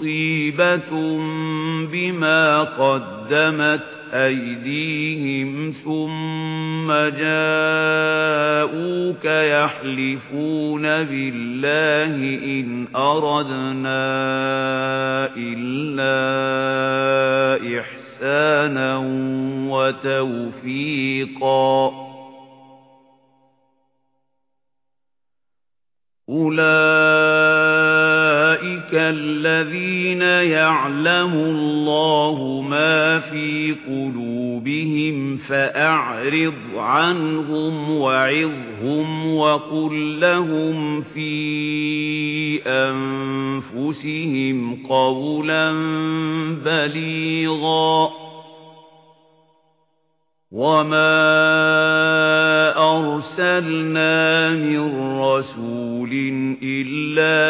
مُّصِيبَةٌ بِمَا قَدَّمَتْ أَيْدِيهِمْ ثُمَّ جَاءُوكَ يَحْلِفُونَ بِاللَّهِ إِنْ أَرَدْنَا إِلَّا إِحْسَانًا وَتَوْفِيقًا أُولَئِكَ الَّذِينَ يَعْلَمُ اللَّهُ مَا فِي قُلُوبِهِمْ فَأَعْرِضْ عَنْهُمْ وَعِظْهُمْ وَقُل لَّهُمْ فِي أَنفُسِهِمْ قَوْلًا بَلِيغًا وَمَا أَرْسَلْنَا مِن رَّسُولٍ إِلَّا